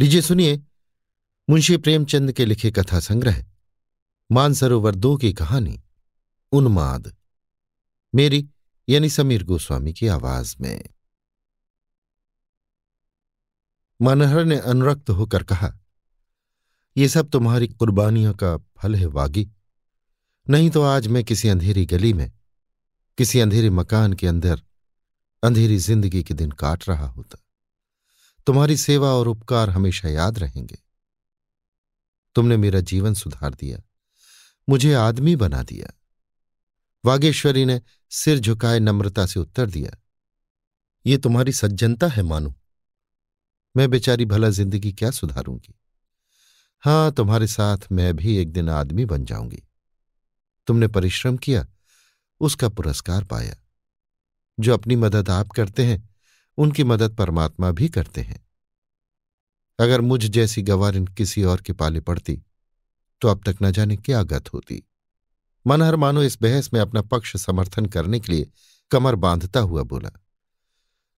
लीजिए सुनिए, मुंशी प्रेमचंद के लिखे कथा संग्रह मानसरोवर दो की कहानी, उन्माद। मेरी, यानी समीर गोस्वामी की आवाज़ में। मनहर ने अनुरक्त होकर कहा, ये सब तुम्हारी कुर्बानियों का फल है वागी। नहीं तो आज मैं किसी अंधेरी गली में, किसी अंधेरे मकान के अंदर, अंधेरी ज़िंदगी के दिन काट रहा होता। तुम्हारी सेवा और उपकार हमेशा याद रहेंगे। तुमने मेरा जीवन सुधार दिया, मुझे आदमी बना दिया। वागेश्वरी ने सिर झुकाए नम्रता से उत्तर दिया, ये तुम्हारी सज्जनता है, मानो। मैं बेचारी भला ज़िंदगी क्या सुधारूँगी? हाँ, तुम्हारे साथ मैं भी एक दिन आदमी बन जाऊँगी। तुमने परिश्रम किया, उसका पुरस्कार पाया। जो अपनी मदद आप करते हैं उनकी मदद परमात्मा भी करते हैं। अगर मुझ जैसी गवारिन किसी और के पाले पड़ती तो अब तक न जाने क्या गत होती। मनहर मानो इस बहस में अपना पक्ष समर्थन करने के लिए कमर बांधता हुआ बोला,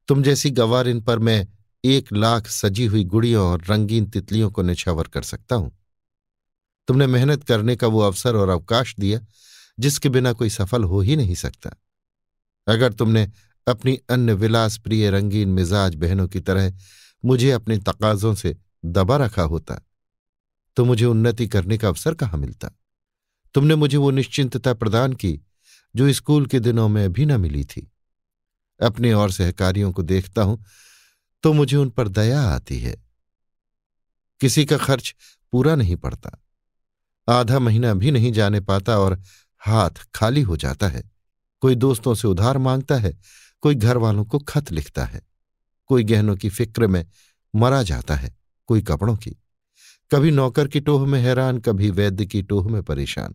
तुम जैसी गवारिन पर मैं एक लाख सजी हुई गुड़ियों और रंगीन तितलियों को निछावर कर सकता हूँ। तुमने मेहनत करने का वो अवसर और अवकाश दिया, जिसके बिना कोई सफल हो ही नहीं सकता। अगर तुमने अपनी अन्य विलास प्रिय रंगीन मिजाज बहनों की तरह मुझे अपने तकाजों से दबा रखा होता तो मुझे उन्नति करने का अवसर कहाँ मिलता? तुमने मुझे वो निश्चिंतता प्रदान की, जो स्कूल के दिनों में भी न मिली थी। अपने और सहकारियों को देखता हूँ तो मुझे उन पर दया आती है। किसी का खर्च पूरा नहीं पड़ता। आधा महीना भी नहीं जाने पाता और हाथ खाली हो जाता है। कोई दोस्तों से उधार माँगता है कोई घर वालों को खत लिखता है, कोई गहनों की फ़िक्र में मरा जाता है, कोई कपड़ों की। कभी नौकर की टोह में हैरान, कभी वैद्य की टोह में परेशान।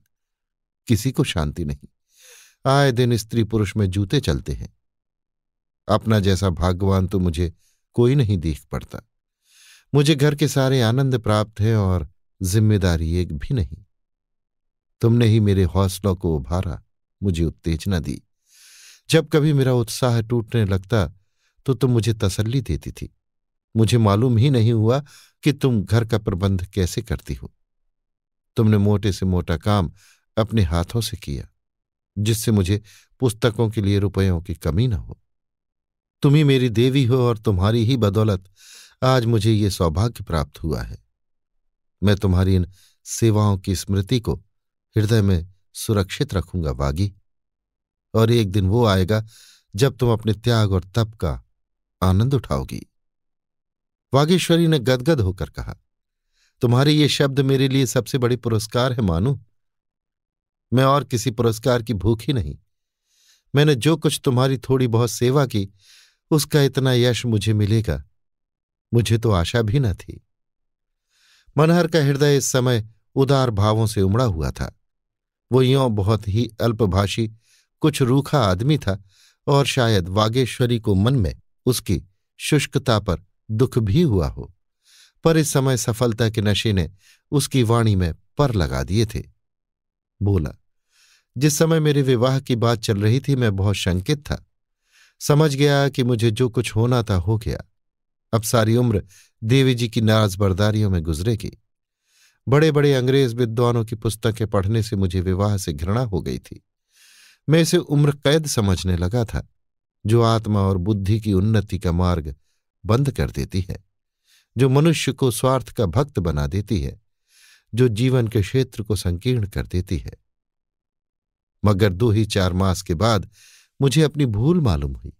किसी को शांति नहीं। आए दिन स्त्री पुरुष में जूते चलते हैं। अपना जैसा भाग्यवान तो मुझे कोई नहीं देख पड़ता। मुझे घर के सारे आनंद प्राप्त है और ज़िम्मेदारी एक भी नहीं। तुमने ही मेरे हौसलों को उभारा, मुझे उत्तेजना दी। जब कभी मेरा उत्साह टूटने लगता तो तुम मुझे तसल्ली देती थी। मुझे मालूम ही नहीं हुआ कि तुम घर का प्रबंध कैसे करती हो। तुमने मोटे से मोटा काम अपने हाथों से किया, जिससे मुझे पुस्तकों के लिए रुपयों की कमी न हो। तुम ही मेरी देवी हो और तुम्हारी ही बदौलत आज मुझे ये सौभाग्य प्राप्त हुआ है। मैं तुम्हारी इन सेवाओं की स्मृति को हृदय में सुरक्षित रखूँगा बागी और एक दिन वो आएगा जब तुम अपने त्याग और तप का आनंद उठाओगी। वागेश्वरी ने गदगद होकर कहा, तुम्हारे ये शब्द मेरे लिए सबसे बड़ी पुरस्कार है, मानू। मैं और किसी पुरस्कार की भूख ही नहीं। मैंने जो कुछ तुम्हारी थोड़ी बहुत सेवा की, उसका इतना यश मुझे मिलेगा। मुझे तो आशा भी न थी। मनहर का हृदय इस समय उदार भावों से उमड़ा हुआ था। वो यों बहुत ही अल्पभाषी कुछ रूखा आदमी था और शायद वागेश्वरी को मन में उसकी शुष्कता पर दुख भी हुआ हो। पर इस समय सफलता के नशे ने उसकी वाणी में पर लगा दिए थे। बोला, जिस समय मेरे विवाह की बात चल रही थी, मैं बहुत शंकित था। समझ गया कि मुझे जो कुछ होना था हो गया। अब सारी उम्र देवी जी की नाजबरदारियों में गुजरेगी। बड़े बड़े अंग्रेज़ विद्वानों की पुस्तकें पढ़ने से मुझे विवाह से घृणा हो गई थी। मैं इसे उम्र कैद समझने लगा था, जो आत्मा और बुद्धि की उन्नति का मार्ग बंद कर देती है, जो मनुष्य को स्वार्थ का भक्त बना देती है, जो जीवन के क्षेत्र को संकीर्ण कर देती है। मगर दो ही चार मास के बाद मुझे अपनी भूल मालूम हुई।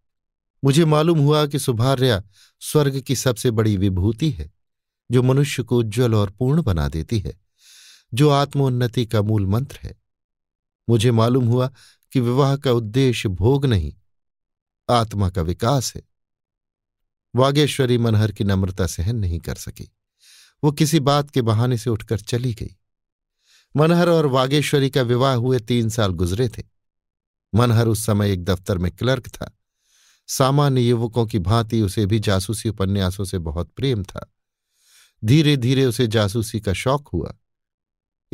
मुझे मालूम हुआ कि सुभार्या स्वर्ग की सबसे बड़ी विभूति है, जो मनुष्य को उज्ज्वल और पूर्ण बना देती है, जो आत्मोन्नति का मूल मंत्र है। मुझे मालूम हुआ कि विवाह का उद्देश्य भोग नहीं, आत्मा का विकास है। वागेश्वरी मनहर की नम्रता सहन नहीं कर सकी। वो किसी बात के बहाने से उठकर चली गई। मनहर और वागेश्वरी का विवाह हुए तीन साल गुजरे थे। मनहर उस समय एक दफ्तर में क्लर्क था। सामान्य युवकों की भांति उसे भी जासूसी उपन्यासों से बहुत प्रेम था। धीरे धीरे उसे जासूसी का शौक हुआ।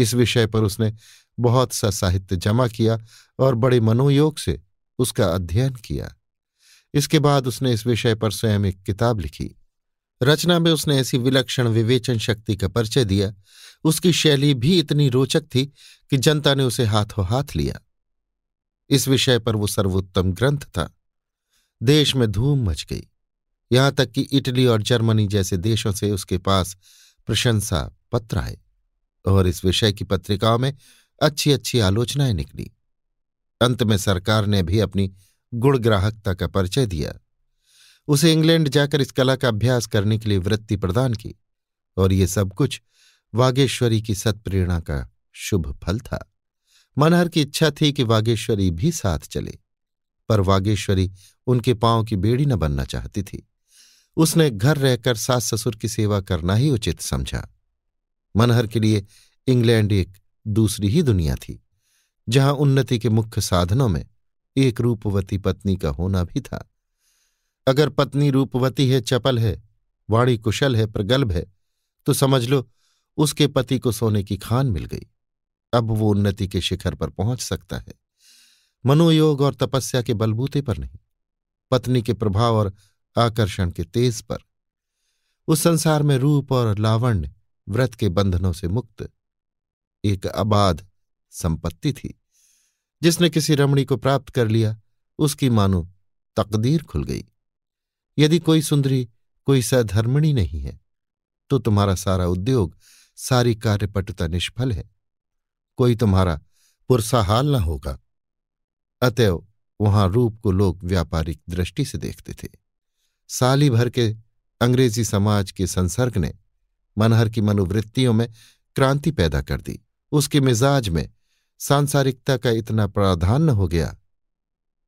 इस विषय पर उसने बहुत सा साहित्य जमा किया और बड़े मनोयोग से उसका अध्ययन किया। इसके बाद उसने इस विषय पर स्वयं एक किताब लिखी। रचना में उसने ऐसी विलक्षण विवेचन शक्ति का परिचय दिया। उसकी शैली भी इतनी रोचक थी कि जनता ने उसे हाथों हाथ लिया। इस विषय पर वो सर्वोत्तम ग्रंथ था। देश में धूम मच गई। यहाँ तक कि इटली और जर्मनी जैसे देशों से उसके पास प्रशंसा पत्र आए। और इस विषय की पत्रिकाओं में अच्छी अच्छी आलोचनाएँ निकली। अंत में सरकार ने भी अपनी गुणग्राहकता का परिचय दिया। उसे इंग्लैंड जाकर इस कला का अभ्यास करने के लिए वृत्ति प्रदान की और ये सब कुछ वागेश्वरी की सत्प्रेरणा का शुभ फल था। मनहर की इच्छा थी कि वागेश्वरी भी साथ चले, पर वागेश्वरी उनके पाँव की बेड़ी न बनना चाहती थी। उसने घर रहकर सास ससुर की सेवा करना ही उचित समझा। मनहर के लिए इंग्लैंड एक दूसरी ही दुनिया थी, जहाँ उन्नति के मुख्य साधनों में एक रूपवती पत्नी का होना भी था। अगर पत्नी रूपवती है, चपल है, वाणी कुशल है, प्रगल्भ है तो समझ लो उसके पति को सोने की खान मिल गई। अब वो उन्नति के शिखर पर पहुँच सकता है। मनोयोग और तपस्या के बलबूते पर नहीं, पत्नी के प्रभाव और आकर्षण के तेज पर। उस संसार में रूप और लावण्य व्रत के बंधनों से मुक्त एक अबाध संपत्ति थी। जिसने किसी रमणी को प्राप्त कर लिया, उसकी मानो तकदीर खुल गई। यदि कोई सुंदरी, कोई सधर्मणी नहीं है तो तुम्हारा सारा उद्योग, सारी कार्यपटुता निष्फल है। कोई तुम्हारा पुरसाहाल न होगा। अतएव वहाँ रूप को लोग व्यापारिक दृष्टि से देखते थे। साली भर के अंग्रेज़ी समाज के संसर्ग ने मनहर की मनोवृत्तियों में क्रांति पैदा कर दी। उसके मिजाज में सांसारिकता का इतना प्राधान्य हो गया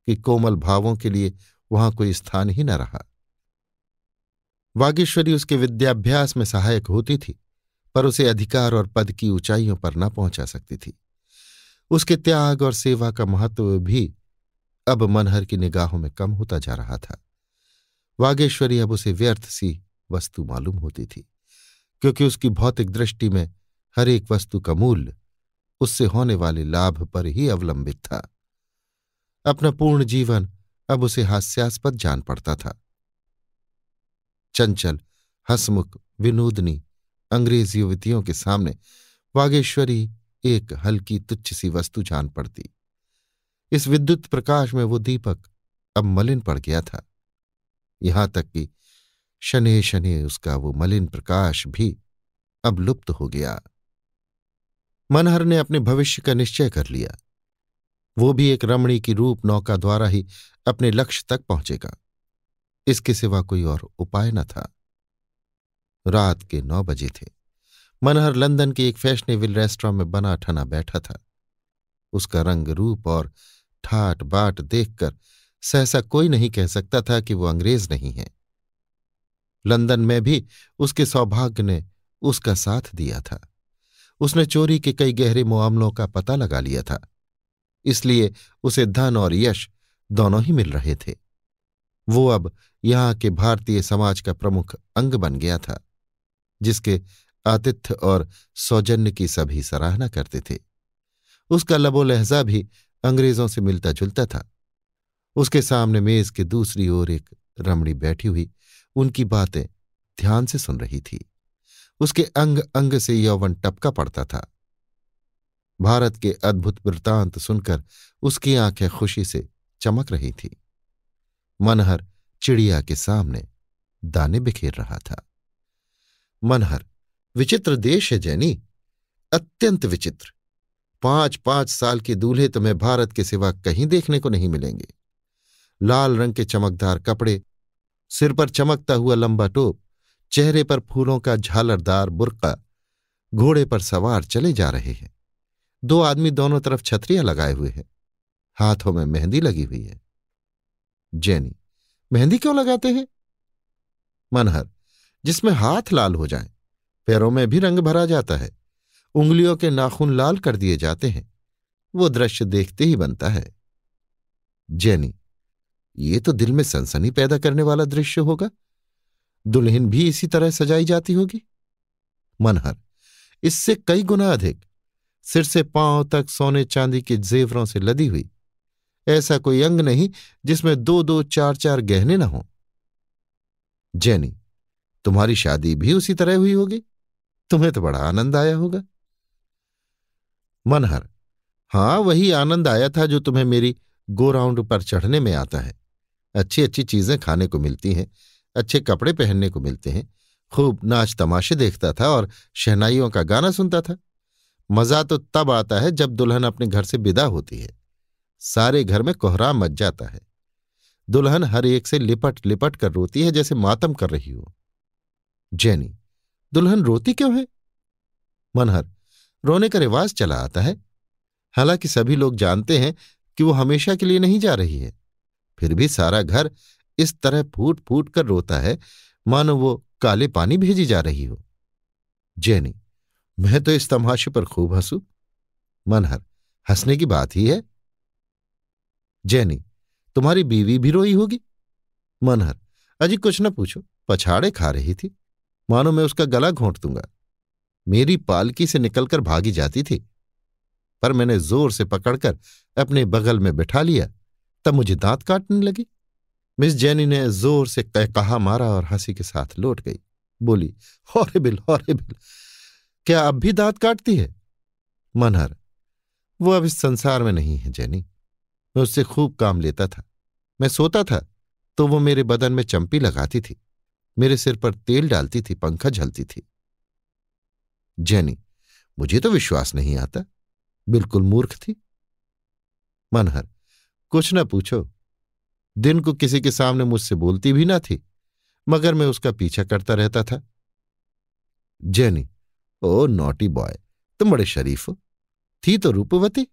कि कोमल भावों के लिए वहाँ कोई स्थान ही न रहा। वागेश्वरी उसके विद्याभ्यास में सहायक होती थी, पर उसे अधिकार और पद की ऊंचाइयों पर न पहुँचा सकती थी। उसके त्याग और सेवा का महत्व भी अब मनहर की निगाहों में कम होता जा रहा था। वागेश्वरी अब उसे व्यर्थ सी वस्तु मालूम होती थी। क्योंकि उसकी भौतिक दृष्टि में हर एक वस्तु का मूल्य उससे होने वाले लाभ पर ही अवलंबित था। अपना पूर्ण जीवन अब उसे हास्यास्पद जान पड़ता था। चंचल, हसमुख, विनोदनी, अंग्रेज़ युवतियों के सामने वागेश्वरी एक हल्की तुच्छ सी वस्तु जान पड़ती। इस विद्युत प्रकाश में वो दीपक अब मलिन पड़ गया था। यहाँ तक कि शने शने उसका वो मलिन प्रकाश भी अब लुप्त हो गया। मनहर ने अपने भविष्य का निश्चय कर लिया। वो भी एक रमणी की रूप नौका द्वारा ही अपने लक्ष्य तक पहुंचेगा। इसके सिवा कोई और उपाय न था। रात के नौ बजे थे। मनहर लंदन के एक फैशनेबल रेस्टोरेंट में बना ठना बैठा था। उसका रंग रूप और ठाट बाट देखकर सहसा कोई नहीं कह सकता था कि वो अंग्रेज़ नहीं है। लंदन में भी उसके सौभाग्य ने उसका साथ दिया था। उसने चोरी के कई गहरे मामलों का पता लगा लिया था। इसलिए उसे धन और यश दोनों ही मिल रहे थे। वो अब यहाँ के भारतीय समाज का प्रमुख अंग बन गया था, जिसके आतिथ्य और सौजन्य की सभी सराहना करते थे। उसका लबो लहजा भी अंग्रेज़ों से मिलता जुलता था। उसके सामने मेज के दूसरी ओर एक रमणी बैठी हुई उनकी बातें ध्यान से सुन रही थी। उसके अंग अंग से यौवन टपका पड़ता था। भारत के अद्भुत वृतांत सुनकर उसकी आँखें खुशी से चमक रही थी। मनहर चिड़िया के सामने दाने बिखेर रहा था। मनहर, विचित्र देश है जैनी, अत्यंत विचित्र। पाँच पाँच साल के दूल्हे तुम्हें भारत के सिवा कहीं देखने को नहीं मिलेंगे। लाल रंग के चमकदार कपड़े सिर पर चमकता हुआ लंबा टोप, चेहरे पर फूलों का झालरदार बुरका, घोड़े पर सवार चले जा रहे हैं। दो आदमी दोनों तरफ़ छतरियाँ लगाए हुए हैं। हाथों में मेहंदी लगी हुई है। जैनी, मेहंदी क्यों लगाते हैं? मनहर, जिसमें हाथ लाल हो जाए, पैरों में भी रंग भरा जाता है। उंगलियों के नाखून लाल कर दिए जाते हैं। वो दृश्य देखते ही बनता है। जैनी ये तो दिल में सनसनी पैदा करने वाला दृश्य होगा। दुल्हन भी इसी तरह सजाई जाती होगी। मनहर, इससे कई गुना अधिक। सिर से पाँव तक सोने चांदी के जेवरों से लदी हुई। ऐसा कोई अंग नहीं जिसमें दो दो चार चार गहने न हों। जैनी, तुम्हारी शादी भी उसी तरह हुई होगी। तुम्हें तो बड़ा आनंद आया होगा। मनहर, हाँ, वही आनंद आया था जो तुम्हें मेरी गोराउंड पर चढ़ने में आता है। अच्छी अच्छी चीज़ें खाने को मिलती हैं, अच्छे कपड़े पहनने को मिलते हैं, खूब नाच तमाशे देखता था और शहनाइयों का गाना सुनता था। मज़ा तो तब आता है जब दुल्हन अपने घर से विदा होती है। सारे घर में कोहराम मच जाता है। दुल्हन हर एक से लिपट लिपट कर रोती है जैसे मातम कर रही हो। जैनी, दुल्हन रोती क्यों है? मनहर, रोने का रिवाज चला आता है। हालाँकि सभी लोग जानते हैं कि वो हमेशा के लिए नहीं जा रही है। फिर भी सारा घर इस तरह फूट फूट कर रोता है, मानो वो काले पानी भेजी जा रही हो। जैनी, मैं तो इस तमाशे पर खूब हंसू। मनहर, हंसने की बात ही है। जैनी, तुम्हारी बीवी भी रोई होगी? मनहर, अजी कुछ न पूछो, पछाड़े खा रही थी। मानो मैं उसका गला घोंट दूँगा। मेरी पालकी से निकलकर भागी जाती थी, पर मैंने ज़ोर से पकड़कर अपने बगल में बिठा लिया। तब मुझे दांत काटने लगी। मिस जैनी ने ज़ोर से कहा मारा और हँसी के साथ लौट गई। बोली हॉरेबिल हॉरेबिल क्या अब भी दांत काटती है? मनहर, वो अब इस संसार में नहीं है जैनी। मैं उससे खूब काम लेता था। मैं सोता था तो वो मेरे बदन में चंपी लगाती थी। मेरे सिर पर तेल डालती थी, पंखा झलती थी। जैनी, मुझे तो विश्वास नहीं आता। बिल्कुल मूर्ख थी। मनहर कुछ न पूछो। दिन को किसी के सामने मुझसे बोलती भी ना थी, मगर मैं उसका पीछा करता रहता था। जैनी, ओ नॉटी बॉय, तुम बड़े शरीफ हो। थी तो रूपवती?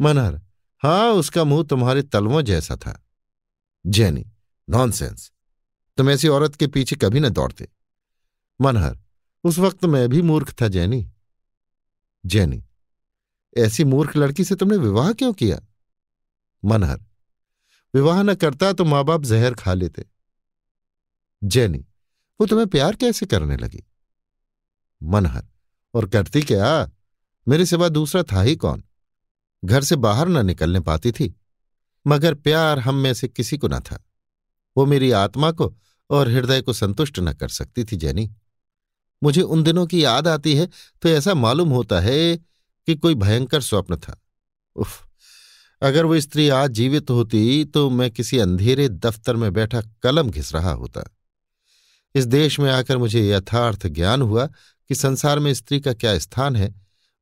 मनहर हाँ उसका मुँह तुम्हारे तलवों जैसा था। जैनी, नॉनसेंस, तुम ऐसी औरत के पीछे कभी न दौड़ते। मनहर, उस वक्त मैं भी मूर्ख था, जैनी। जैनी, ऐसी मूर्ख लड़की से तुमने विवाह क्यों किया? मनहर। विवाह न करता तो माँ बाप जहर खा लेते। जैनी, वो तुम्हें प्यार कैसे करने लगी? मनहर, और करती क्या? मेरे सिवा दूसरा था ही कौन? घर से बाहर न निकलने पाती थी, मगर प्यार हम में से किसी को न था। वो मेरी आत्मा को और हृदय को संतुष्ट न कर सकती थी, जैनी। मुझे उन दिनों की याद आती है तो ऐसा मालूम होता है कि कोई भयंकर स्वप्न था। उफ! अगर वो स्त्री आज जीवित होती तो मैं किसी अंधेरे दफ्तर में बैठा कलम घिस रहा होता। इस देश में आकर मुझे यथार्थ ज्ञान हुआ कि संसार में स्त्री का क्या स्थान है,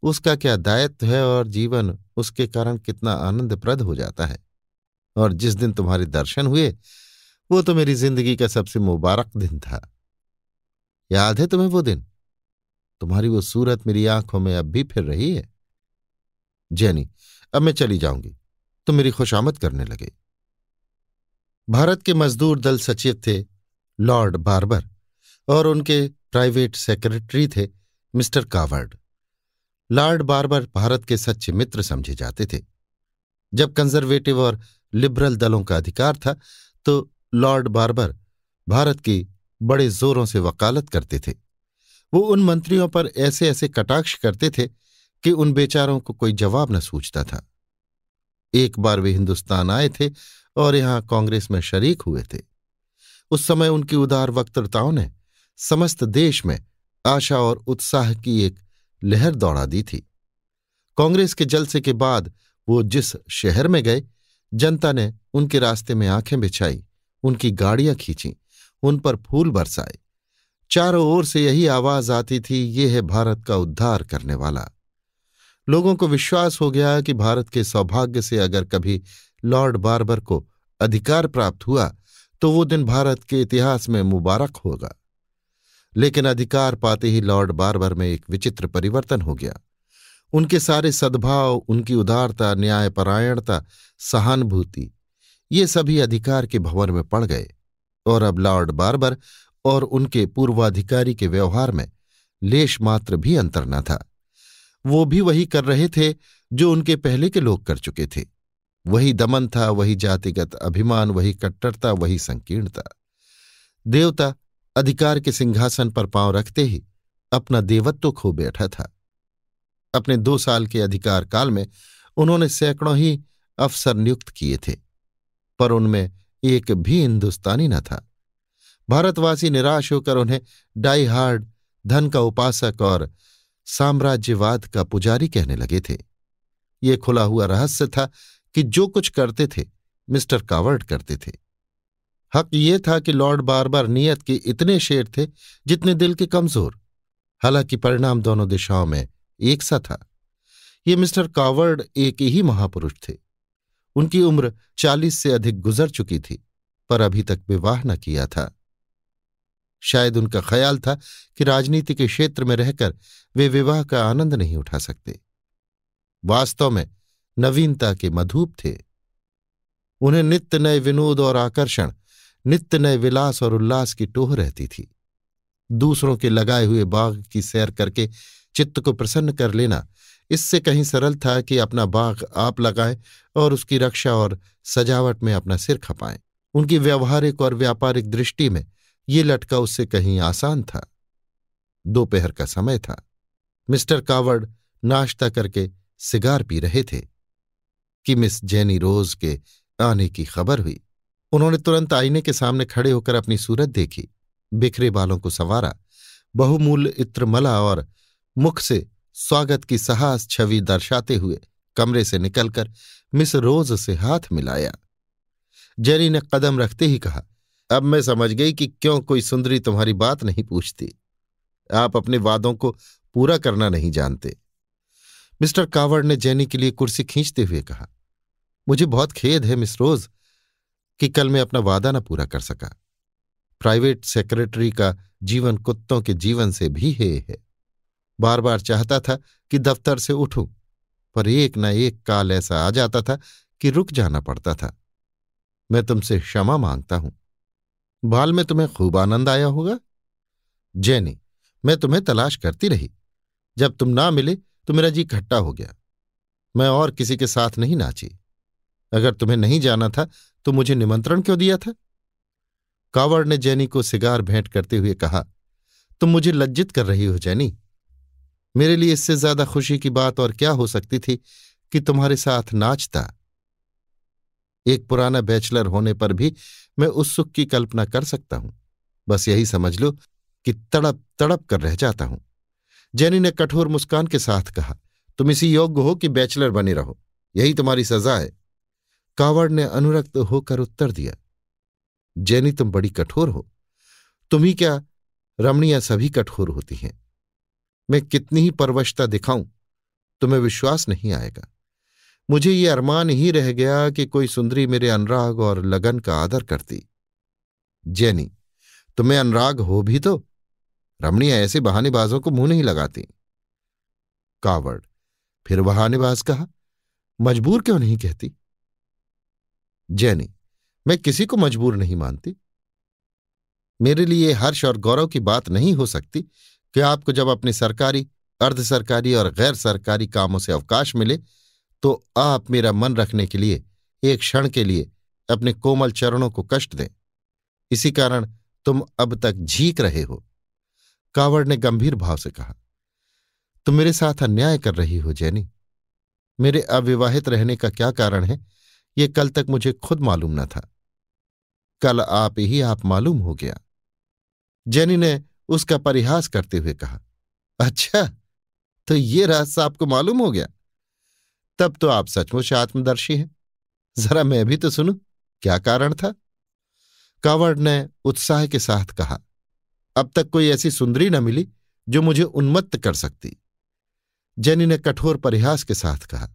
उसका क्या दायित्व है और जीवन उसके कारण कितना आनंदप्रद हो जाता है। और जिस दिन तुम्हारे दर्शन हुए, वो तो मेरी ज़िंदगी का सबसे मुबारक दिन था। याद है तुम्हें वो दिन? तुम्हारी वो सूरत मेरी आँखों में अब भी फिर रही है। जैनी, अब मैं चली जाऊँगी। तुम मेरी खुशामद करने लगे। भारत के मजदूर दल सचिव थे लॉर्ड बार्बर और उनके प्राइवेट सेक्रेटरी थे mister Coward. Lord Barber Bharat के सच्चे मित्र समझे जाते थे। जब कंजर्वेटिव और लिबरल दलों का अधिकार था तो लॉर्ड बार्बर भारत की बड़े जोरों से वकालत करते थे। वो उन मंत्रियों पर ऐसे ऐसे कटाक्ष करते थे कि उन बेचारों को कोई जवाब न सूझता था। एक बार वे हिंदुस्तान आए थे और यहाँ कांग्रेस में शरीक हुए थे। उस समय उनकी उदार वक्तृताओं ने समस्त देश में आशा और उत्साह की एक लहर दौड़ा दी थी। कांग्रेस के जलसे के बाद वो जिस शहर में गए, जनता ने उनके रास्ते में आँखें बिछाई, उनकी गाड़ियाँ खींची, उन पर फूल बरसाए। चारों ओर से यही आवाज़ आती थी, ये है भारत का उद्धार करने वाला। लोगों को विश्वास हो गया कि भारत के सौभाग्य से अगर कभी लॉर्ड बार्बर को अधिकार प्राप्त हुआ तो वो दिन भारत के इतिहास में मुबारक होगा। लेकिन अधिकार पाते ही लॉर्ड बार्बर में एक विचित्र परिवर्तन हो गया। उनके सारे सद्भाव, उनकी उदारता, न्यायपरायणता, सहानुभूति, ये सभी अधिकार के भवन में पड़ गए और अब लॉर्ड बार्बर और उनके पूर्वाधिकारी के व्यवहार में लेश मात्र भी अंतर न था। वो भी वही कर रहे थे जो उनके पहले के लोग कर चुके थे। वही दमन था, वही जातिगत अभिमान, वही कट्टरता, वही संकीर्णता। देवता अधिकार के सिंहासन पर पाँव रखते ही अपना देवत्व खो बैठा था। अपने दो साल के अधिकार काल में उन्होंने सैकड़ों ही अफसर नियुक्त किए थे, पर उनमें एक भी हिंदुस्तानी न था। भारतवासी निराश होकर उन्हें डाई हार्ड, धन का उपासक और साम्राज्यवाद का पुजारी कहने लगे थे। ये खुला हुआ रहस्य था कि जो कुछ करते थे, मिस्टर कावर्ड करते थे। हक ये था कि लॉर्ड बार बार नियत के इतने शेर थे जितने दिल के कमज़ोर। हालाँकि परिणाम दोनों दिशाओं में एक सा था। ये मिस्टर कावर्ड एक ही महापुरुष थे। उनकी उम्र चालीस से अधिक गुजर चुकी थी, पर अभी तक विवाह न किया था। शायद उनका ख्याल था कि राजनीति के क्षेत्र में रहकर वे विवाह का आनंद नहीं उठा सकते। वास्तव में नवीनता के मधुप थे। उन्हें नित्य नए विनोद और आकर्षण, नित्य नए विलास और उल्लास की टोह रहती थी। दूसरों के लगाए हुए बाग की सैर करके चित्त को प्रसन्न कर लेना इससे कहीं सरल था कि अपना बाग आप लगाएँ और उसकी रक्षा और सजावट में अपना सिर खपाएँ। उनकी व्यवहारिक और व्यापारिक दृष्टि में ये लटका उससे कहीं आसान था। दोपहर का समय था। मिस्टर कावर्ड नाश्ता करके सिगार पी रहे थे। कि मिस जेनी रोज के आने की खबर हुई। उन्होंने तुरंत आईने के सामने खड़े होकर अपनी सूरत देखी। बिखरे बालों को संवारा। बहुमूल्य इत्रमला और मुख से स्वागत की साहस छवि दर्शाते हुए कमरे से निकलकर मिस रोज से हाथ मिलाया। जेरी ने कदम रखते ही कहा अब मैं समझ गई कि क्यों कोई सुंदरी तुम्हारी बात नहीं पूछती। आप अपने वादों को पूरा करना नहीं जानते। मिस्टर कावड़ ने जैनी के लिए कुर्सी खींचते हुए कहा, मुझे बहुत खेद है, मिस रोज, कि कल मैं अपना वादा न पूरा कर सका। प्राइवेट सेक्रेटरी का जीवन कुत्तों के जीवन से भी हे है। बार बार चाहता था कि दफ्तर से उठूं, पर एक न एक काल ऐसा आ जाता था कि रुक जाना पड़ता था। मैं तुमसे क्षमा माँगता हूँ। बाल में तुम्हें खूब आनंद आया होगा। जैनी, मैं तुम्हें तलाश करती रही। जब तुम ना मिले तो मेरा जी खट्टा हो गया। मैं और किसी के साथ नहीं नाची। अगर तुम्हें नहीं जाना था तो मुझे निमंत्रण क्यों दिया था? कावड़ ने जैनी को सिगार भेंट करते हुए कहा, तुम मुझे लज्जित कर रही हो, जैनी। मेरे लिए इससे ज़्यादा खुशी की बात और क्या हो सकती थी कि तुम्हारे साथ नाचता एक पुराना बैचलर होने पर भी मैं उस सुख की कल्पना कर सकता हूँ। बस यही समझ लो कि तड़प तड़प कर रह जाता हूँ। जैनी ने कठोर मुस्कान के साथ कहा, तुम इसी योग्य हो कि बैचलर बने रहो। यही तुम्हारी सजा है। कावड़ ने अनुरक्त होकर उत्तर दिया, जैनी, तुम बड़ी कठोर हो। तुम ही क्या रमणियाँ सभी कठोर होती हैं? मैं कितनी ही परवशता दिखाऊँ, तुम्हें विश्वास नहीं आएगा। मुझे ये अरमान ही रह गया कि कोई सुंदरी मेरे अनुराग और लगन का आदर करती। जैनी, तुम्हें अनुराग हो भी तो। रमणिया ऐसे बहानेबाजों को मुँह नहीं लगाती। कावड़, फिर बहानेबाज कहा, मजबूर क्यों नहीं कहती? जैनी, मैं किसी को मजबूर नहीं मानती। मेरे लिए हर्ष और गौरव की बात नहीं हो सकती कि आपको जब अपने सरकारी, अर्ध सरकारी और गैर सरकारी कामों से अवकाश मिले तो आप मेरा मन रखने के लिए, एक क्षण के लिए, अपने कोमल चरणों को कष्ट दें। इसी कारण तुम अब तक झीक रहे हो। कावड़ ने गंभीर भाव से कहा, तुम मेरे साथ अन्याय कर रही हो, जैनी। मेरे अविवाहित रहने का क्या कारण है? ये कल तक मुझे खुद मालूम न था। कल आप ही आप मालूम हो गया। जैनी ने उसका परिहास करते हुए कहा अच्छा तो ये रहस्य आपको मालूम हो गया। तब तो आप सचमुच आत्मदर्शी हैं। जरा मैं भी तो सुनू, क्या कारण था? कावड़ ने उत्साह के साथ कहा, अब तक कोई ऐसी सुंदरी न मिली जो मुझे उन्मत्त कर सकती। जेनी ने कठोर परिहास के साथ कहा,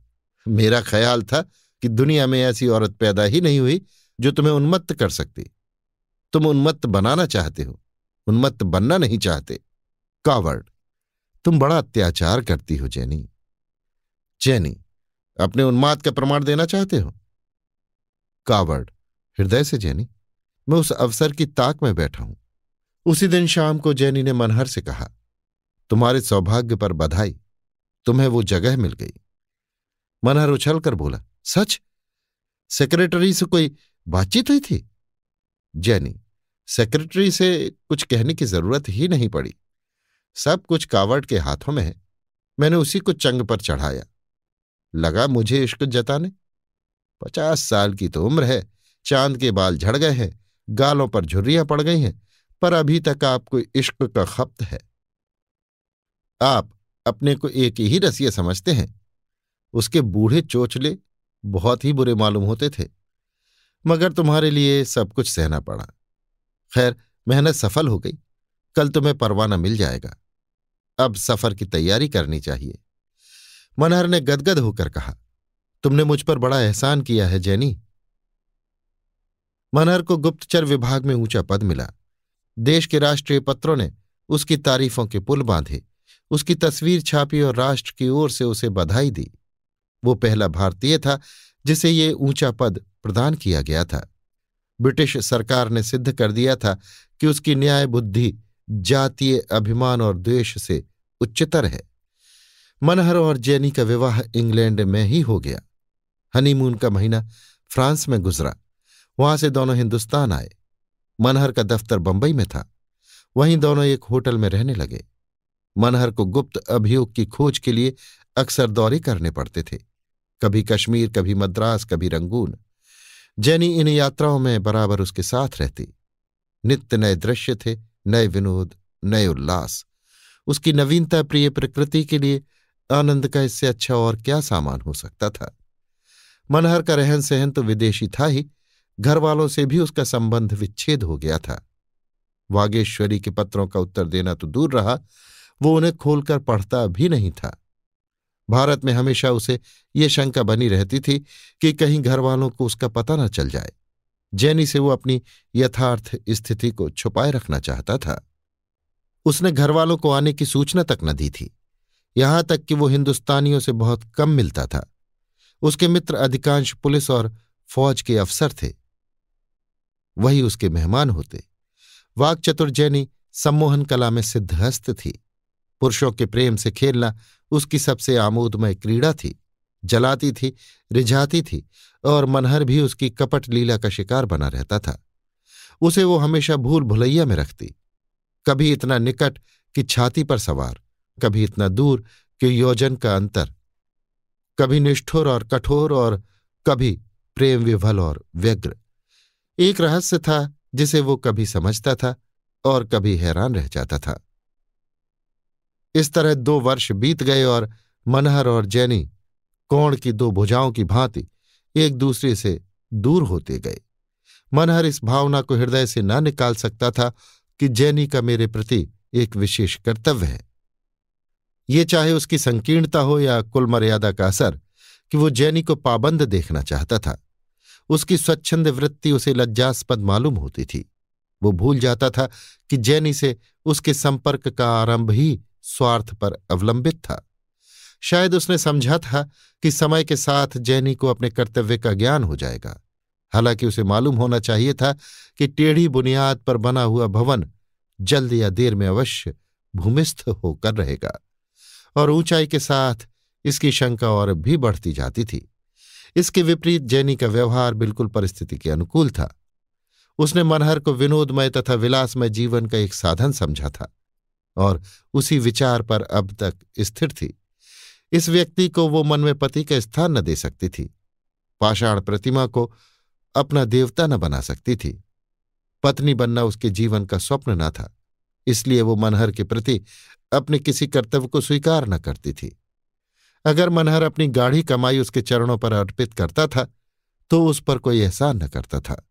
मेरा ख्याल था कि दुनिया में ऐसी औरत पैदा ही नहीं हुई जो तुम्हें उन्मत्त कर सकती। तुम उन्मत्त बनाना चाहते हो, उन्मत्त बनना नहीं चाहते। कावर्ड, तुम बड़ा अत्याचार करती हो, जैनी। जैनी अपने उन्माद का प्रमाण देना चाहते हो? कावर्ड हृदय से जैनी, मैं उस अवसर की ताक में बैठा हूँ। उसी दिन शाम को जैनी ने मनहर से कहा, तुम्हारे सौभाग्य पर बधाई, तुम्हें वो जगह मिल गई। मनहर उछल कर बोला, सच? सेक्रेटरी से कोई बातचीत हुई थी? जैनी, सेक्रेटरी से कुछ कहने की ज़रूरत ही नहीं पड़ी। सब कुछ कावड़ के हाथों में है। मैंने उसी को चंग पर चढ़ाया। लगा मुझे इश्क जताने। पचास साल की तो उम्र है, चाँद के बाल झड़ गए हैं, गालों पर झुर्रियाँ पड़ गई हैं, पर अभी तक आपको इश्क का खप्त है। आप अपने को एक ही रसिया समझते हैं। उसके बूढ़े चोचले बहुत ही बुरे मालूम होते थे, मगर तुम्हारे लिए सब कुछ सहना पड़ा। खैर, मेहनत सफल हो गई, कल तुम्हें परवाना मिल जाएगा। अब सफ़र की तैयारी करनी चाहिए। मनहर ने गदगद होकर कहा, तुमने मुझ पर बड़ा एहसान किया है, जैनी. मनहर को गुप्तचर विभाग में ऊँचा पद मिला। देश के राष्ट्रीय पत्रों ने उसकी तारीफों के पुल बांधे, उसकी तस्वीर छापी और राष्ट्र की ओर से उसे बधाई दी। वो पहला भारतीय था, जिसे ये ऊँचा पद प्रदान किया गया था। ब्रिटिश सरकार ने सिद्ध कर दिया था कि उसकी न्याय बुद्धि जातीय अभिमान और द्वेष से उच्चतर है। मनहर और जैनी का विवाह इंग्लैंड में ही हो गया। हनीमून का महीना फ्रांस में गुजरा। वहाँ से दोनों हिंदुस्तान आए। मनहर का दफ्तर बंबई में था। वहीं दोनों एक होटल में रहने लगे। मनहर को गुप्त अभियोग की खोज के लिए अक्सर दौरे करने पड़ते थे। कभी कश्मीर, कभी मद्रास, कभी रंगून। जैनी इन यात्राओं में बराबर उसके साथ रहती। नित्य नए दृश्य थे, नए विनोद, नए उल्लास। उसकी नवीनता प्रिय प्रकृति के लिए आनंद का इससे अच्छा और क्या सामान हो सकता था? मनहर का रहन सहन तो विदेशी था ही घर वालों से भी उसका संबंध विच्छेद हो गया था। वागेश्वरी के पत्रों का उत्तर देना तो दूर रहा, वो उन्हें खोलकर पढ़ता भी नहीं था। भारत में हमेशा उसे ये शंका बनी रहती थी कि कहीं घर वालों को उसका पता न चल जाए। जैनी से वो अपनी यथार्थ स्थिति को छुपाए रखना चाहता था। उसने घर वालों को आने की सूचना तक न दी थी। यहाँ तक कि वो हिंदुस्तानियों से बहुत कम मिलता था। उसके मित्र अधिकांश पुलिस और फौज के अफसर थे। वही उसके मेहमान होते। वाक चतुर्जैनी सम्मोहन कला में सिद्धहस्त थी। पुरुषों के प्रेम से खेलना उसकी सबसे आमोदमय क्रीड़ा थी। जलाती थी, रिझाती थी और मनहर भी उसकी कपट लीला का शिकार बना रहता था। उसे वो हमेशा भूल भुलैया में रखती। कभी इतना निकट कि छाती पर सवार। कभी इतना दूर कि योजन का अंतर। कभी निष्ठुर और कठोर और कभी प्रेम विभल और व्यग्र। एक रहस्य था जिसे वो कभी समझता था और कभी हैरान रह जाता था। इस तरह दो वर्ष बीत गए और मनहर और जैनी कोण की दो भुजाओं की भांति एक दूसरे से दूर होते गए। मनहर इस भावना को हृदय से ना निकाल सकता था कि जैनी का मेरे प्रति एक विशेष कर्तव्य है। ये चाहे उसकी संकीर्णता हो या कुल मर्यादा का असर, कि वो जैनी को पाबंद देखना चाहता था। उसकी स्वच्छंद वृत्ति उसे लज्जास्पद मालूम होती थी। वो भूल जाता था कि जैनी से उसके संपर्क का आरंभ ही स्वार्थ पर अवलंबित था। शायद उसने समझा था कि समय के साथ जैनी को अपने कर्तव्य का ज्ञान हो जाएगा। हालाँकि उसे मालूम होना चाहिए था कि टेढ़ी बुनियाद पर बना हुआ भवन जल्द या देर में अवश्य भूमिस्थ होकर रहेगा। और ऊंचाई के साथ इसकी शंका और भी बढ़ती जाती थी। इसके विपरीत जैनी का व्यवहार बिल्कुल परिस्थिति के अनुकूल था। उसने मनहर को विनोदमय तथा विलासमय जीवन का एक साधन समझा था और उसी विचार पर अब तक स्थिर थी। इस व्यक्ति को वो मन में पति का स्थान न दे सकती थी। पाषाण प्रतिमा को अपना देवता न बना सकती थी। पत्नी बनना उसके जीवन का स्वप्न न था, इसलिए वो मनहर के प्रति अपने किसी कर्तव्य को स्वीकार न करती थी। अगर मनहर अपनी गाढ़ी कमाई उसके चरणों पर अर्पित करता था तो उस पर कोई एहसान न करता था।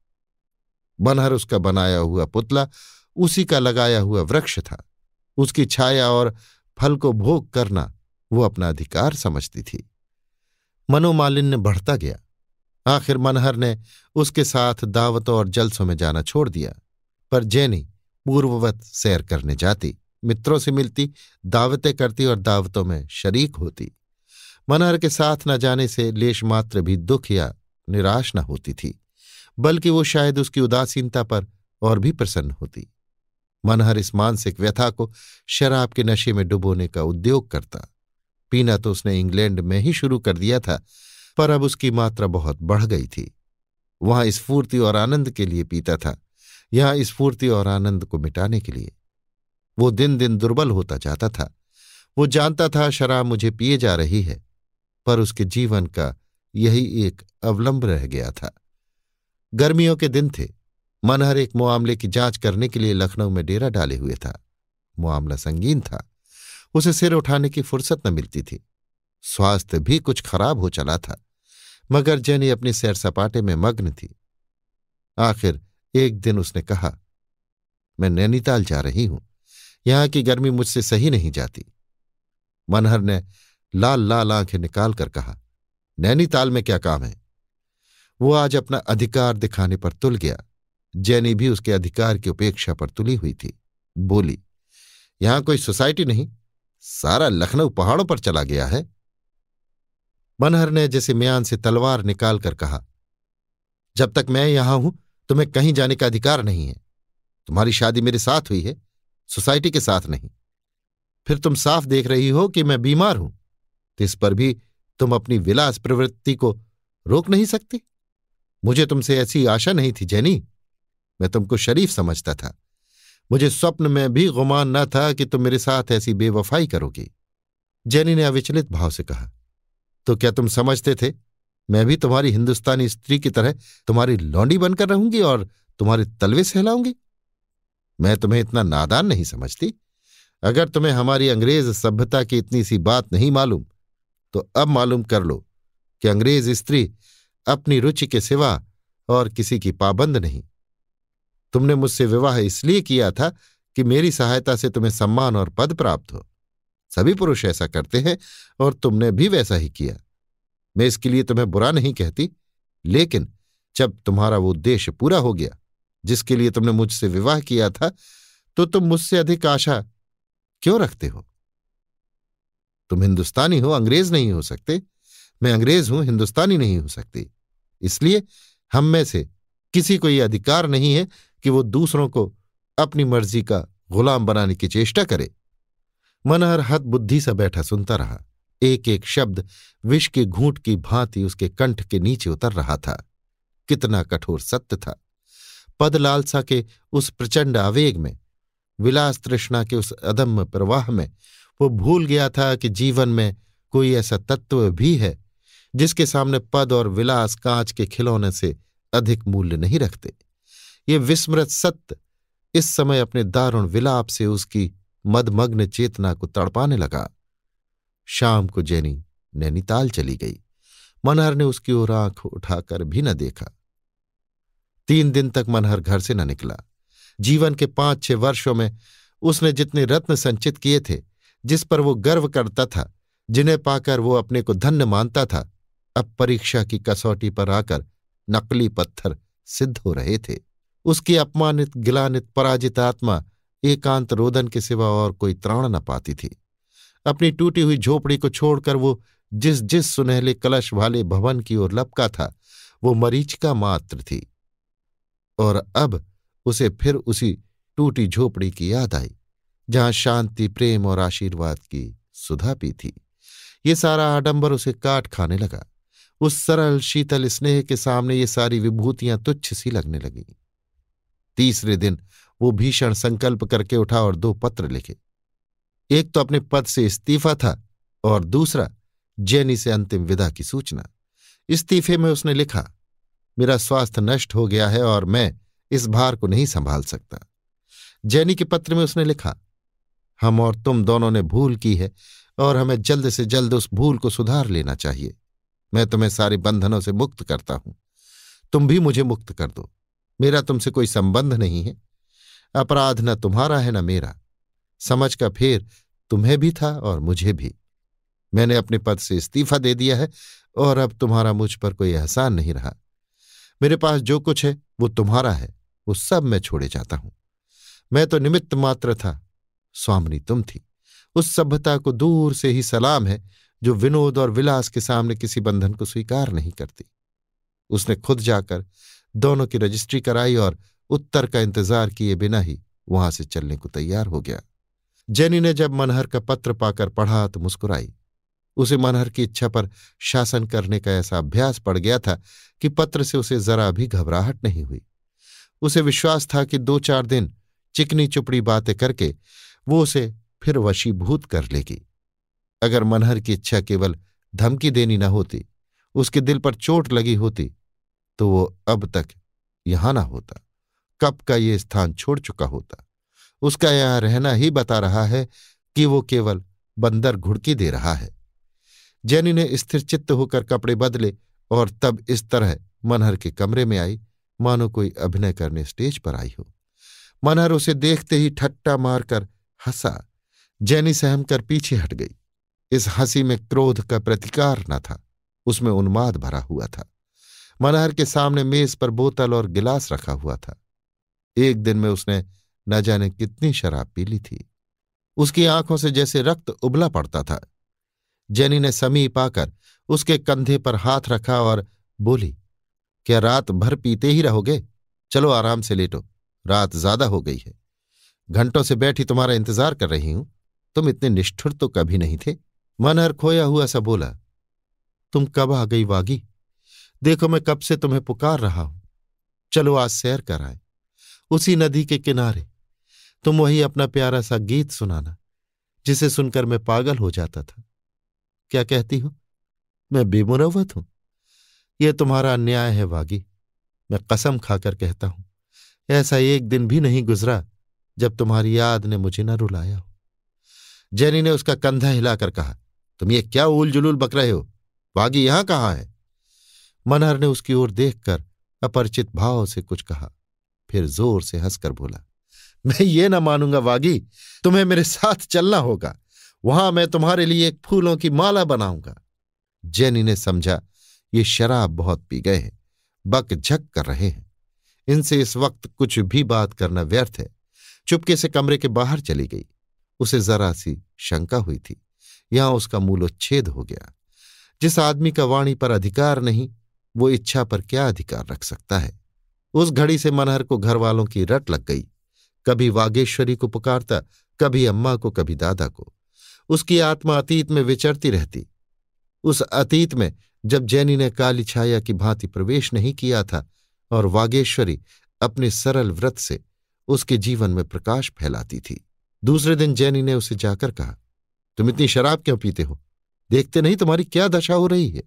मनहर उसका बनाया हुआ पुतला, उसी का लगाया हुआ वृक्ष था। उसकी छाया और फल को भोग करना वो अपना अधिकार समझती थी। मनोमालिन्य बढ़ता गया। आखिर मनहर ने उसके साथ दावतों और जलसों में जाना छोड़ दिया, पर जैनी पूर्ववत सैर करने जाती। मित्रों से मिलती, दावतें करती और दावतों में शरीक होती। मनहर के साथ न जाने से लेश मात्र भी दुख या निराश न होती थी, बल्कि वो शायद उसकी उदासीनता पर और भी प्रसन्न होती। मनहर इस मानसिक व्यथा को शराब के नशे में डुबोने का उद्योग करता। पीना तो उसने इंग्लैंड में ही शुरू कर दिया था, पर अब उसकी मात्रा बहुत बढ़ गई थी। वहाँ स्फूर्ति और आनंद के लिए पीता था, यहाँ स्फूर्ति और आनंद को मिटाने के लिए। वो दिन दिन दुर्बल होता जाता था। वो जानता था शराब मुझे पिए जा रही है, पर उसके जीवन का यही एक अवलंब रह गया था। गर्मियों के दिन थे। मनहर एक मामले की जाँच करने के लिए लखनऊ में डेरा डाले हुए था। मामला संगीन था। उसे सिर उठाने की फुर्सत न मिलती थी। स्वास्थ्य भी कुछ खराब हो चला था, मगर जेनी अपनी सैर सपाटे में मग्न थी। आखिर एक दिन उसने कहा, मैं नैनीताल जा रही हूँ। यहाँ की गर्मी मुझसे सही नहीं जाती। मनहर ने लाल लाल आँखें निकाल कर कहा, नैनीताल में क्या काम है? वो आज अपना अधिकार दिखाने पर तुल गया। जैनी भी उसके अधिकार की उपेक्षा पर तुली हुई थी। बोली, यहाँ कोई सोसाइटी नहीं, सारा लखनऊ पहाड़ों पर चला गया है। मनहर ने जैसे म्यान से तलवार निकालकर कहा, जब तक मैं यहाँ हूँ, तुम्हें कहीं जाने का अधिकार नहीं है। तुम्हारी शादी मेरे साथ हुई है। सोसाइटी के साथ नहीं। फिर तुम साफ़ देख रही हो कि मैं बीमार हूँ तो इस पर भी तुम अपनी विलास प्रवृत्ति को रोक नहीं सकती। मुझे तुमसे ऐसी आशा नहीं थी, जैनी। मैं तुमको शरीफ समझता था। मुझे स्वप्न में भी गुमान न था कि तुम मेरे साथ ऐसी बेवफाई करोगी। जैनी ने अविचलित भाव से कहा तो क्या तुम समझते थे? मैं भी तुम्हारी हिंदुस्तानी स्त्री की तरह तुम्हारी लौंडी बनकर रहूँगी और तुम्हारे तलवे सहलाऊँगी? मैं तुम्हें इतना नादान नहीं समझती। अगर तुम्हें हमारी अंग्रेज़ सभ्यता की इतनी सी बात नहीं मालूम तो अब मालूम कर लो कि अंग्रेज़ स्त्री अपनी रुचि के सिवा और किसी की पाबंद नहीं। तुमने मुझसे विवाह इसलिए किया था कि मेरी सहायता से तुम्हें सम्मान और पद प्राप्त हो। सभी पुरुष ऐसा करते हैं और तुमने भी वैसा ही किया। मैं इसके लिए तुम्हें बुरा नहीं कहती, लेकिन जब तुम्हारा वो उद्देश्य पूरा हो गया जिसके लिए तुमने मुझसे विवाह किया था तो तुम मुझसे अधिक आशा क्यों रखते हो? तुम हिंदुस्तानी हो, अंग्रेज़ नहीं हो सकते। मैं अंग्रेज़ हूँ, हिंदुस्तानी नहीं हो सकती। इसलिए हम में से किसी को यह अधिकार नहीं है कि वो दूसरों को अपनी मर्ज़ी का गुलाम बनाने की चेष्टा करे। मनहर हद बुद्धि सा बैठा सुनता रहा। एक एक शब्द विष के घूंट की भांति उसके कंठ के नीचे उतर रहा था। कितना कठोर सत्य था। पद लालसा के उस प्रचंड आवेग में, विलास तृष्णा के उस अदम्य प्रवाह में, वो भूल गया था कि जीवन में कोई ऐसा तत्व भी है, जिसके सामने पद और विलास कांच के खिलौने से अधिक मूल्य नहीं रखते। ये विस्मृत सत्य इस समय अपने दारुण विलाप से उसकी मदमग्न चेतना को तड़पाने लगा। शाम को जैनी नैनीताल चली गई। मनहर ने उसकी ओर आँख उठाकर भी न देखा। तीन दिन तक मनहर घर से न निकला। जीवन के पाँच छह वर्षों में उसने जितने रत्न संचित किए थे, जिस पर वो गर्व करता था, जिन्हें पाकर वो अपने को धन्य मानता था, अब परीक्षा की कसौटी पर आकर नकली पत्थर सिद्ध हो रहे थे। उसकी अपमानित, गिलानित, पराजित आत्मा एकांत रोदन के सिवा और कोई त्राण न पाती थी। अपनी टूटी हुई झोपड़ी को छोड़कर वो जिस जिस सुनहले कलश वाले भवन की ओर लपका था, वो मरीचिका मात्र थी। और अब उसे फिर उसी टूटी झोपड़ी की याद आई, जहाँ शांति, प्रेम और आशीर्वाद की सुधा पी थी। ये सारा आडंबर उसे काट खाने लगा। उस सरल, शीतल स्नेह के सामने ये सारी विभूतियाँ तुच्छ सी लगने लगी। तीसरे दिन वो भीषण संकल्प करके उठा और दो पत्र लिखे। एक तो अपने पद से इस्तीफा था और दूसरा, जैनी से अंतिम विदा की सूचना। इस्तीफे में उसने लिखा मेरा स्वास्थ्य नष्ट हो गया है और मैं इस भार को नहीं संभाल सकता। जैनी के पत्र में उसने लिखा, हम और तुम दोनों ने भूल की है और हमें जल्द से जल्द उस भूल को सुधार लेना चाहिए। मैं तुम्हें सारे बंधनों से मुक्त करता हूँ। तुम भी मुझे मुक्त कर दो। मेरा तुमसे कोई संबंध नहीं है। अपराध न तुम्हारा है न मेरा। समझ का फेर तुम्हें भी था और मुझे भी। मैंने अपने पद से इस्तीफा दे दिया है और अब तुम्हारा मुझ पर कोई एहसान नहीं रहा। मेरे पास जो कुछ है, वो तुम्हारा है, वो सब मैं छोड़े जाता हूँ। मैं तो निमित्त मात्र था, स्वामनी तुम थी। उस सभ्यता को दूर से ही सलाम है, जो विनोद और विलास के सामने किसी बंधन को स्वीकार नहीं करती। उसने खुद जाकर दोनों की रजिस्ट्री कराई और उत्तर का इंतज़ार किए बिना ही वहाँ से चलने को तैयार हो गया। जेनी ने जब मनहर का पत्र पाकर पढ़ा तो मुस्कुराई। उसे मनहर की इच्छा पर शासन करने का ऐसा अभ्यास पड़ गया था कि पत्र से उसे जरा भी घबराहट नहीं हुई। उसे विश्वास था कि दो चार दिन चिकनी चुपड़ी बातें करके वो उसे फिर वशीभूत कर लेगी। अगर मनहर की इच्छा केवल धमकी देनी न होती, उसके दिल पर चोट लगी होती तो वो अब तक यहाँ ना होता। कब का ये स्थान छोड़ चुका होता। उसका यहाँ रहना ही बता रहा है कि वो केवल बंदर घुड़की दे रहा है। जैनी ने स्थिर चित्त होकर कपड़े बदले और तब इस तरह मनहर के कमरे में आई। मानो कोई अभिनय करने स्टेज पर आई हो। मनहर उसे देखते ही ठट्टा मारकर हंसा। जैनी सहम कर पीछे हट गई। इस हँसी में क्रोध का प्रतिकार न था। उसमें उन्माद भरा हुआ था। मनहर के सामने मेज पर बोतल और गिलास रखा हुआ था। एक दिन में उसने न जाने कितनी शराब पी ली थी। उसकी आँखों से जैसे रक्त उबला पड़ता था। जेनी ने समीप आकर उसके कंधे पर हाथ रखा और बोली, क्या रात भर पीते ही रहोगे? चलो आराम से लेटो। रात ज़्यादा हो गई है। घंटों से बैठी तुम्हारा इंतज़ार कर रही हूँ। तुम इतने निष्ठुर तो कभी नहीं थे। मनहर खोया हुआ सा बोला, तुम कब आ गई वागी? देखो मैं कब से तुम्हें पुकार रहा हूँ। चलो आज सैर कर आए। उसी नदी के किनारे। तुम वही अपना प्यारा सा गीत सुनाना, जिसे सुनकर मैं पागल हो जाता था। क्या कहती हो? मैं बेमुरवत हूँ। यह तुम्हारा अन्याय है वागी। मैं कसम खाकर कहता हूँ, ऐसा एक दिन भी नहीं गुजरा जब तुम्हारी याद ने मुझे न रुलाया हो। जैनी ने उसका कंधा हिलाकर कहा, तुम ये क्या उल जुलूल बक रहे हो? वागी यहाँ कहाँ है? मनहर ने उसकी ओर देखकर अपरिचित भाव से कुछ कहा, फिर ज़ोर से हंसकर बोला, मैं ये ना मानूँगा वागी, तुम्हें मेरे साथ चलना होगा। वहाँ मैं तुम्हारे लिए एक फूलों की माला बनाऊँगा। जेनी ने समझा, ये शराब बहुत पी गए हैं, बक झक कर रहे हैं। इनसे इस वक्त कुछ भी बात करना व्यर्थ है। चुपके से कमरे के बाहर चली गई। उसे जरा सी शंका हुई थी। यहाँ उसका मूलोच्छेद हो गया। जिस आदमी का वाणी पर अधिकार नहीं, वो इच्छा पर क्या अधिकार रख सकता है? उस घड़ी से मनहर को घर वालों की रट लग गई। कभी वागेश्वरी को पुकारता, कभी अम्मा को, कभी दादा को। उसकी आत्मा अतीत में विचरती रहती। उस अतीत में जब जैनी ने काली छाया की भांति प्रवेश नहीं किया था और वागेश्वरी अपने सरल व्रत से उसके जीवन में प्रकाश फैलाती थी। दूसरे दिन जैनी ने उसे जाकर कहा, तुम इतनी शराब क्यों पीते हो? देखते नहीं तुम्हारी क्या दशा हो रही है?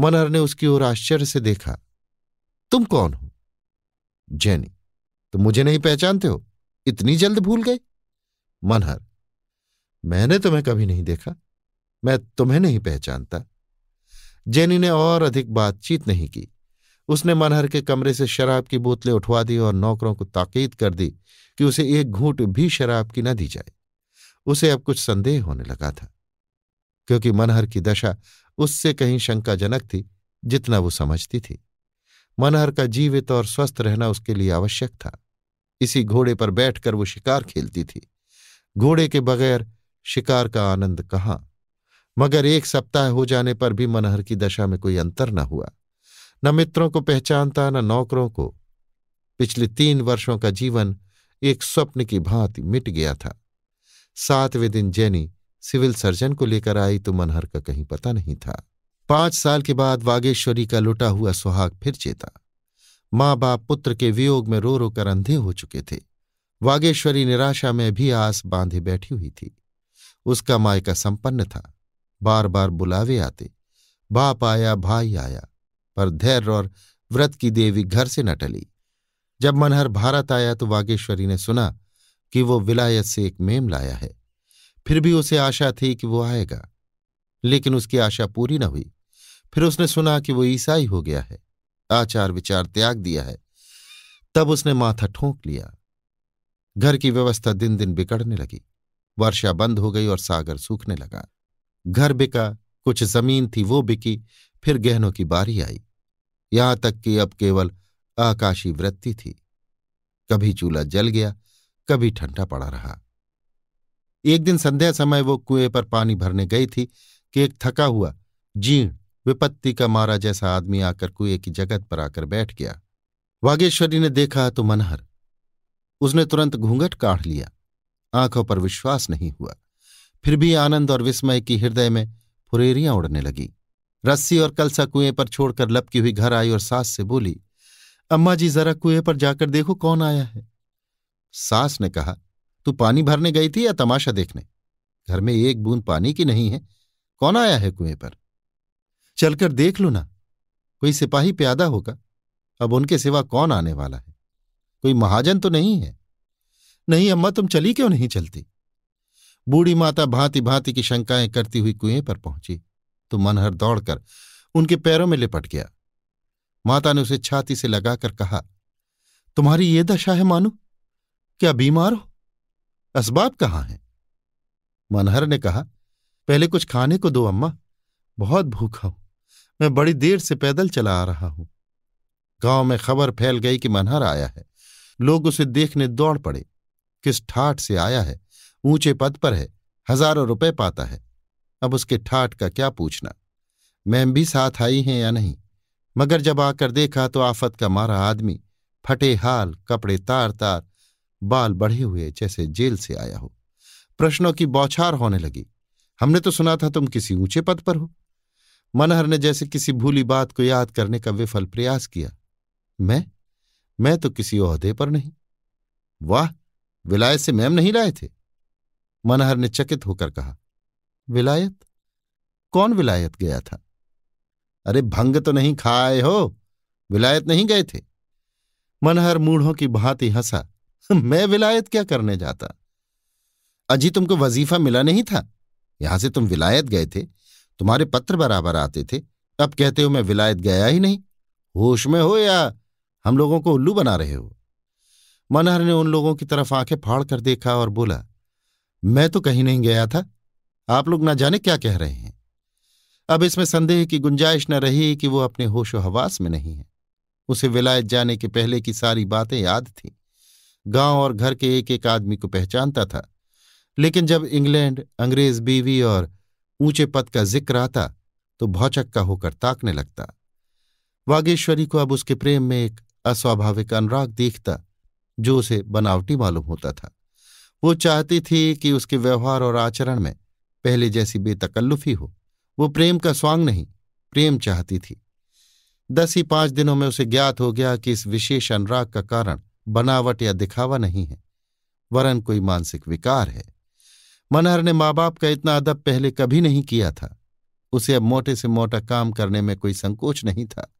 मनहर ने उसकी ओर आश्चर्य से देखा, तुम कौन हो? जैनी, तुम मुझे नहीं पहचानते हो? इतनी जल्द भूल गए? मनहर मैंने तुम्हें कभी नहीं देखा। मैं तुम्हें नहीं पहचानता। जेनी ने और अधिक बातचीत नहीं की। उसने मनहर के कमरे से शराब की बोतलें उठवा दी और नौकरों को ताकीद कर दी कि उसे एक घूंट भी शराब की न दी जाए। उसे अब कुछ संदेह होने लगा था, क्योंकि मनहर की दशा उससे कहीं शंकाजनक थी, जितना वो समझती थी। मनहर का जीवित और स्वस्थ रहना उसके लिए आवश्यक था। इसी घोड़े पर बैठकर वो शिकार खेलती थी। घोड़े के बगैर शिकार का आनंद कहाँ? मगर एक सप्ताह हो जाने पर भी मनहर की दशा में कोई अंतर न हुआ। न मित्रों को पहचानता, न नौकरों को। पिछले तीन वर्षों का जीवन एक स्वप्न की भांति मिट गया था। सातवें दिन जैनी सिविल सर्जन को लेकर आई तो मनहर का कहीं पता नहीं था। पाँच साल के बाद वागेश्वरी का लुटा हुआ सुहाग फिर चेता। माँ बाप पुत्र के वियोग में रो रो कर अंधे हो चुके थे। वागेश्वरी निराशा में भी आस बांधे बैठी हुई थी। उसका मायका संपन्न था। बार बार बुलावे आते। बाप आया, भाई आया, पर धैर्य और व्रत की देवी घर से न टली। जब मनहर भारत आया तो वागेश्वरी ने सुना कि वो विलायत से एक मेम लाया है। फिर भी उसे आशा थी कि वो आएगा, लेकिन उसकी आशा पूरी न हुई। फिर उसने सुना कि वो ईसाई हो गया है, आचार विचार त्याग दिया है। तब उसने माथा ठोंक लिया। घर की व्यवस्था दिन दिन बिगड़ने लगी। वर्षा बंद हो गई और सागर सूखने लगा। घर बिका, कुछ ज़मीन थी वो बिकी, फिर गहनों की बारी आई। यहाँ तक कि अब केवल आकाशी वृत्ति थी। कभी चूल्हा जल गया, कभी ठंडा पड़ा रहा। एक दिन संध्या समय वो कुएँ पर पानी भरने गई थी कि एक थका हुआ जीर्ण विपत्ति का मारा जैसा आदमी आकर कुएँ की जगत पर आकर बैठ गया। वागेश्वरी ने देखा तो मनहर। उसने तुरंत घूंघट काढ़ लिया। आँखों पर विश्वास नहीं हुआ। फिर भी आनंद और विस्मय की हृदय में फुरेरियाँ उड़ने लगी। रस्सी और कलसा कुएँ पर छोड़कर लपकी हुई घर आई और सास से बोली, अम्मा जी, जरा कुएँ पर जाकर देखो कौन आया है। सास ने कहा, तू पानी भरने गई थी या तमाशा देखने? घर में एक बूंद पानी की नहीं है। कौन आया है कुएँ पर? चलकर देख लो ना। कोई सिपाही प्यादा होगा। अब उनके सिवा कौन आने वाला है? कोई महाजन तो नहीं है? नहीं, अम्मा, तुम चली क्यों नहीं चलती? बूढ़ी माता भांति भांति की शंकाएँ करती हुई कुएँ पर पहुँची। तो मनहर दौड़कर उनके पैरों में लिपट गया। माता ने उसे छाती से लगाकर कहा, तुम्हारी ये दशा है, मानो? क्या बीमार हो? असबाब कहाँ है? मनहर ने कहा, पहले कुछ खाने को दो, अम्मा। बहुत भूखा हूँ। मैं बड़ी देर से पैदल चला आ रहा हूँ। गाँव में खबर फैल गई कि मनहर आया है। लोग उसे देखने दौड़ पड़े। किस ठाठ से आया है, ऊँचे पद पर है, हज़ारों रुपए पाता है। अब उसके ठाठ का क्या पूछना? मैम भी साथ आई हैं या नहीं? मगर जब आकर देखा तो आफत का मारा आदमी, फटे हाल, कपड़े तार तार बाल बढ़े हुए जैसे जेल से आया हो। प्रश्नों की बौछार होने लगी। हमने तो सुना था तुम किसी ऊँचे पद पर हो। मनहर ने जैसे किसी भूली बात को याद करने का विफल प्रयास किया। मैं? मैं तो किसी ओहदे पर नहीं। वाह! विलायत से मैम नहीं लाए थे? मनहर ने चकित होकर कहा, विलायत? कौन विलायत गया था? अरे, भंग तो नहीं खाए हो। विलायत नहीं गए थे। मनहर मूढ़ों की भांति हंसा, मैं विलायत क्या करने जाता? अजी तुमको वजीफा मिला नहीं था? यहाँ से तुम विलायत गए थे, तुम्हारे पत्र बराबर आते थे अब कहते हो मैं विलायत गया ही नहीं। होश में हो या हम लोगों को उल्लू बना रहे हो? मनहर ने उन लोगों की तरफ़ आँखें फाड़ कर देखा और बोला, मैं तो कहीं नहीं गया था। आप लोग ना जाने क्या कह रहे हैं। अब इसमें संदेह की गुंजाइश न रही कि वो अपने होशो हवास में नहीं है। उसे विलायत जाने के पहले की सारी बातें याद थीं। गाँव और घर के एक एक आदमी को पहचानता था। लेकिन जब इंग्लैंड, अंग्रेज़ बीवी और ऊँचे पद का ज़िक्र आता तो भौचक्का होकर ताकने लगता। वागेश्वरी को अब उसके प्रेम में एक अस्वाभाविक अनुराग देखता जो उसे बनावटी मालूम होता था। वो चाहती थी कि उसके व्यवहार और आचरण में पहले जैसी बेतकल्लुफी हो। वो प्रेम का स्वांग नहीं, प्रेम चाहती थी। दस ही पाँच दिनों में उसे ज्ञात हो गया कि इस विशेष अनुराग का कारण बनावट या दिखावा नहीं है, वरन कोई मानसिक विकार है। मनहर ने माँ बाप का इतना अदब पहले कभी नहीं किया था। उसे अब मोटे से मोटा काम करने में कोई संकोच नहीं था।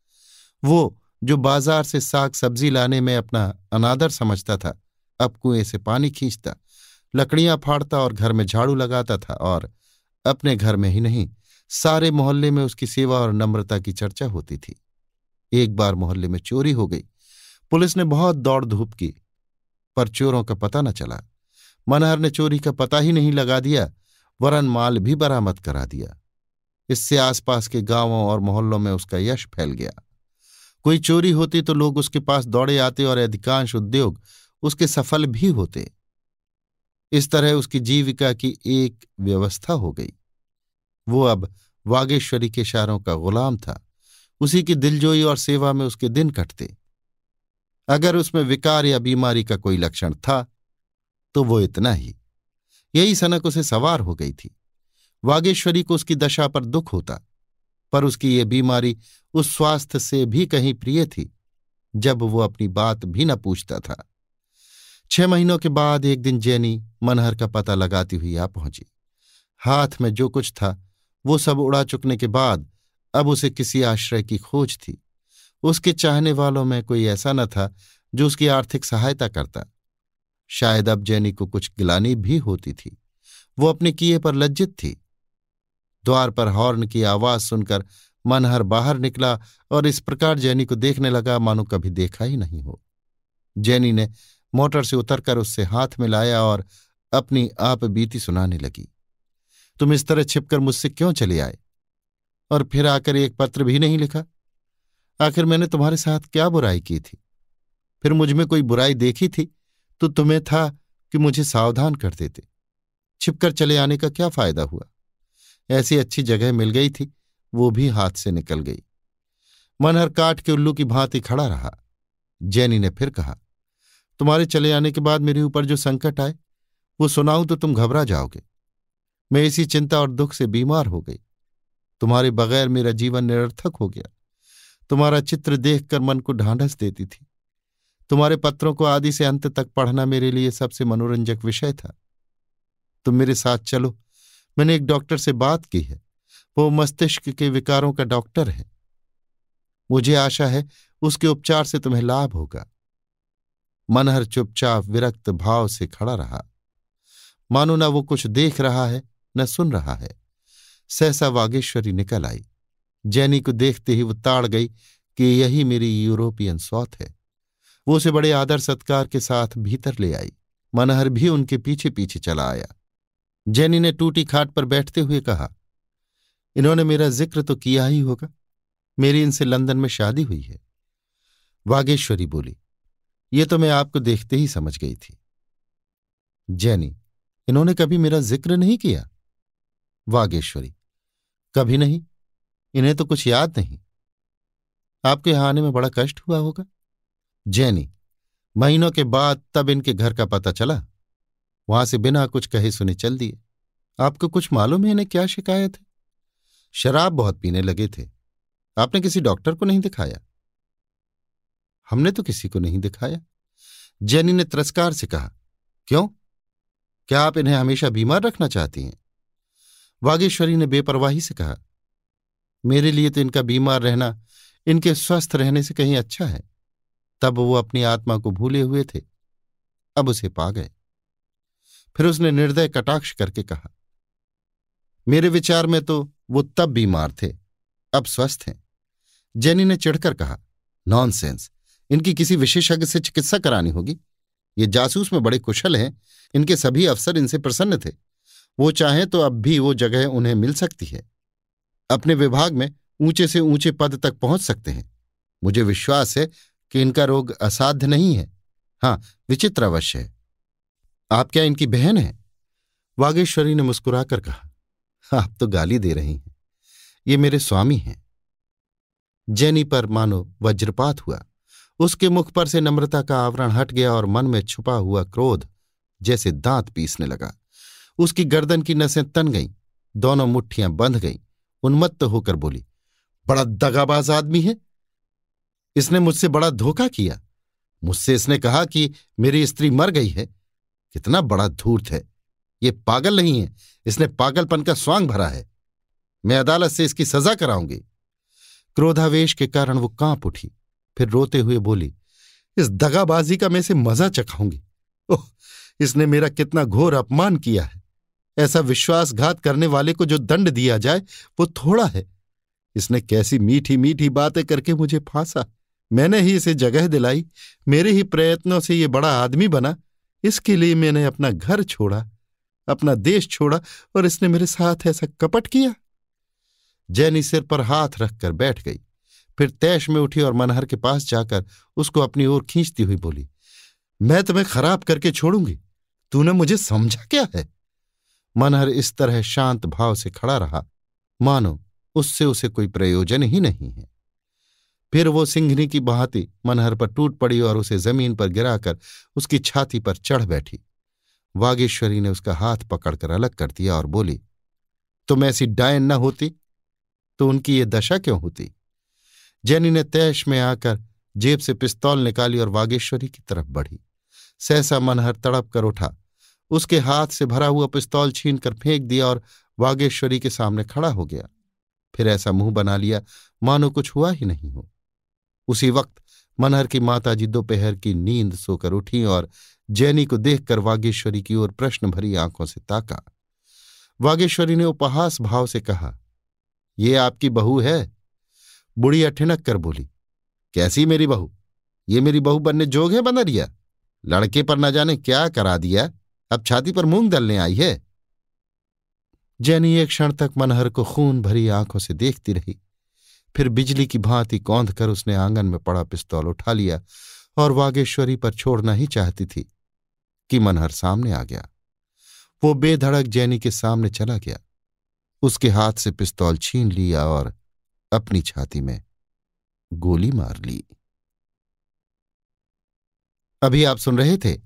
वो जो बाज़ार से साग सब्ज़ी लाने में अपना अनादर समझता था, अब कुएँ से पानी खींचता, लकड़ियाँ फाड़ता और घर में झाड़ू लगाता था और अपने घर में ही नहीं, सारे मोहल्ले में उसकी सेवा और नम्रता की चर्चा होती थी। एक बार मोहल्ले में चोरी हो गई। पुलिस ने बहुत दौड़ धूप की, पर चोरों का पता न चला। मनहर ने चोरी का पता ही नहीं लगा दिया, वरन माल भी बरामद करा दिया। इससे आसपास के गाँवों और मोहल्लों में उसका यश फैल गया। कोई चोरी होती तो लोग उसके पास दौड़े आते और अधिकांश उद्योग उसके सफल भी होते। इस तरह उसकी जीविका की एक व्यवस्था हो गई। वो अब वागेश्वरी के इशारों का गुलाम था। उसी की दिलजोई और सेवा में उसके दिन कटते। अगर उसमें विकार या बीमारी का कोई लक्षण था तो वो इतना ही। यही सनक उसे सवार हो गई थी। वागेश्वरी को उसकी दशा पर दुख होता, पर उसकी ये बीमारी उस स्वास्थ्य से भी कहीं प्रिय थी, जब वो अपनी बात भी न पूछता था। छह महीनों के बाद एक दिन जैनी मनहर का पता लगाती हुई आ पहुँची। हाथ में जो कुछ था, वो सब उड़ा चुकने के बाद अब उसे किसी आश्रय की खोज थी। उसके चाहने वालों में कोई ऐसा न था जो उसकी आर्थिक सहायता करता। शायद अब जैनी को कुछ गिलानी भी होती थी। वो अपने किए पर लज्जित थी। द्वार पर हॉर्न की आवाज़ सुनकर मनहर बाहर निकला और इस प्रकार जैनी को देखने लगा, मानो कभी देखा ही नहीं हो। जैनी ने मोटर से उतरकर उससे हाथ मिलाया और अपनी आप बीती सुनाने लगी। तुम इस तरह छिपकर मुझसे क्यों चले आए? और फिर आकर एक पत्र भी नहीं लिखा। आखिर मैंने तुम्हारे साथ क्या बुराई की थी? फिर मुझमें कोई बुराई देखी थी? तो तुम्हें था कि मुझे सावधान कर देते। छिपकर चले आने का क्या फ़ायदा हुआ? ऐसी अच्छी जगह मिल गई थी वो भी हाथ से निकल गई। मनहर काट के उल्लू की भांति खड़ा रहा। जैनी ने फिर कहा, तुम्हारे चले आने के बाद मेरे ऊपर जो संकट आए, वो सुनाऊं तो तुम घबरा जाओगे। मैं इसी चिंता और दुख से बीमार हो गई। तुम्हारे बगैर मेरा जीवन निरर्थक हो गया। तुम्हारा चित्र देखकर मन को ढांढस देती थी। तुम्हारे पत्रों को आदि से अंत तक पढ़ना मेरे लिए सबसे मनोरंजक विषय था। तुम मेरे साथ चलो। मैंने एक डॉक्टर से बात की है। वो मस्तिष्क के विकारों का डॉक्टर है। मुझे आशा है उसके उपचार से तुम्हें लाभ होगा। मनहर चुपचाप विरक्त भाव से खड़ा रहा। मानो न वो कुछ देख रहा है, न सुन रहा है। सहसा वागेश्वरी निकल आई। जैनी को देखते ही वो ताड़ गई कि यही मेरी यूरोपियन सौत है। वो उसे बड़े आदर सत्कार के साथ भीतर ले आई। मनहर भी उनके पीछे पीछे चला आया। जैनी ने टूटी खाट पर बैठते हुए कहा इन्होंने मेरा ज़िक्र तो किया ही होगा। मेरी इनसे लंदन में शादी हुई है। वागेश्वरी बोली, ये तो मैं आपको देखते ही समझ गई थी। जैनी, इन्होंने कभी मेरा ज़िक्र नहीं किया? वागेश्वरी, कभी नहीं। इन्हें तो कुछ याद नहीं। आपके यहाँ आने में बड़ा कष्ट हुआ होगा। जैनी, महीनों के बाद तब इनके घर का पता चला। वहाँ से बिना कुछ कहे सुने चल दिए। आपको कुछ मालूम है इन्हें क्या शिकायत है? शराब बहुत पीने लगे थे। आपने किसी डॉक्टर को नहीं दिखाया? हमने तो किसी को नहीं दिखाया। जैनी ने तिरस्कार से कहा, क्यों? क्या आप इन्हें हमेशा बीमार रखना चाहती हैं? वागेश्वरी ने बेपरवाही से कहा, मेरे लिए तो इनका बीमार रहना, इनके स्वस्थ रहने से कहीं अच्छा है। तब वो अपनी आत्मा को भूले हुए थे। अब उसे पा गए। फिर उसने निर्दय कटाक्ष करके कहा मेरे विचार में तो वो तब बीमार थे। अब स्वस्थ हैं। जेनी ने चिढ़कर कहा, नॉनसेंस। इनकी किसी विशेषज्ञ से चिकित्सा करानी होगी। ये जासूस में बड़े कुशल हैं। इनके सभी अफसर इनसे प्रसन्न थे। वो चाहें तो अब भी वो जगह उन्हें मिल सकती है। अपने विभाग में ऊँचे से ऊँचे पद तक पहुँच सकते हैं। मुझे विश्वास है कि इनका रोग असाध्य नहीं है। हाँ विचित्र अवश्य है। आप क्या इनकी बहन है? वागेश्वरी ने मुस्कुराकर कहा आप तो गाली दे रही हैं। ये मेरे स्वामी हैं। जैनी पर मानो वज्रपात हुआ। उसके मुख पर से नम्रता का आवरण हट गया और मन में छुपा हुआ क्रोध जैसे दांत पीसने लगा। उसकी गर्दन की नसें तन गईं। दोनों मुट्ठियाँ बंध गईं। उन्मत्त होकर बोली, बड़ा दगाबाज आदमी है। इसने मुझसे बड़ा धोखा किया। मुझसे इसने कहा कि मेरी स्त्री मर गई है। कितना बड़ा धूर्त है। ये पागल नहीं है। इसने पागलपन का स्वांग भरा है। मैं अदालत से इसकी सजा कराऊँगी। क्रोधावेश के कारण वो काँप उठी। फिर रोते हुए बोली, इस दगाबाजी का मैं इसे मज़ा चखाऊँगी। ओह, इसने मेरा कितना घोर अपमान किया है। ऐसा विश्वासघात करने वाले को जो दंड दिया जाए, वो थोड़ा है। इसने कैसी मीठी मीठी बातें करके मुझे फांसा। मैंने ही इसे जगह दिलाई। मेरे ही प्रयत्नों से ये बड़ा आदमी बना। इसके लिए मैंने अपना घर छोड़ा। अपना देश छोड़ा और इसने मेरे साथ ऐसा कपट किया। जैनी सिर पर हाथ रखकर बैठ गई। फिर तैश में उठी और मनहर के पास जाकर उसको अपनी ओर खींचती हुई बोली, मैं तुम्हें खराब करके छोड़ूँगी। तूने मुझे समझा क्या है? मनहर इस तरह शांत भाव से खड़ा रहा। मानो उससे उसे कोई प्रयोजन ही नहीं है। फिर वो सिंघनी की बहाती मनहर पर टूट पड़ी और उसे ज़मीन पर गिराकर उसकी छाती पर चढ़ बैठी। वागेश्वरी ने उसका हाथ पकड़कर अलग कर दिया और बोली, तुम ऐसी डायन न होती तो उनकी ये दशा क्यों होती? जैनी ने तैश में आकर जेब से पिस्तौल निकाली और वागेश्वरी की तरफ़ बढ़ी। सहसा मनहर तड़प कर उठा। उसके हाथ से भरा हुआ पिस्तौल छीन कर फेंक दिया और वागेश्वरी के सामने खड़ा हो गया। फिर ऐसा मुँह बना लिया, मानो कुछ हुआ ही नहीं हो। उसी वक्त मनहर की माताजी दोपहर की नींद सोकर उठी और जैनी को देखकर वागेश्वरी की ओर प्रश्न भरी आँखों से ताका। वागेश्वरी ने उपहास भाव से कहा, ये आपकी बहू है? बुढ़िया ठिनक कर बोली, कैसी मेरी बहू? ये मेरी बहू बनने जोग है बनरिया। लड़के पर न जाने क्या करा दिया? अब छाती पर मूंग दलने आई है। जैनी एक क्षण तक मनहर को खून भरी आँखों से देखती रही। फिर बिजली की भांति कौंध कर उसने आँगन में पड़ा पिस्तौल उठा लिया और वागेश्वरी पर छोड़ना ही चाहती थी। कि मनहर सामने आ गया। वो बेधड़क जैनी के सामने चला गया। उसके हाथ से पिस्तौल छीन लिया और अपनी छाती में गोली मार ली। अभी आप सुन रहे थे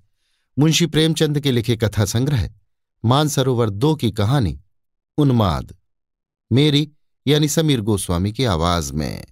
मुंशी प्रेमचंद के लिखे कथा संग्रह, मानसरोवर दो की कहानी, उन्माद, मेरी यानी समीर गोस्वामी की आवाज़ में।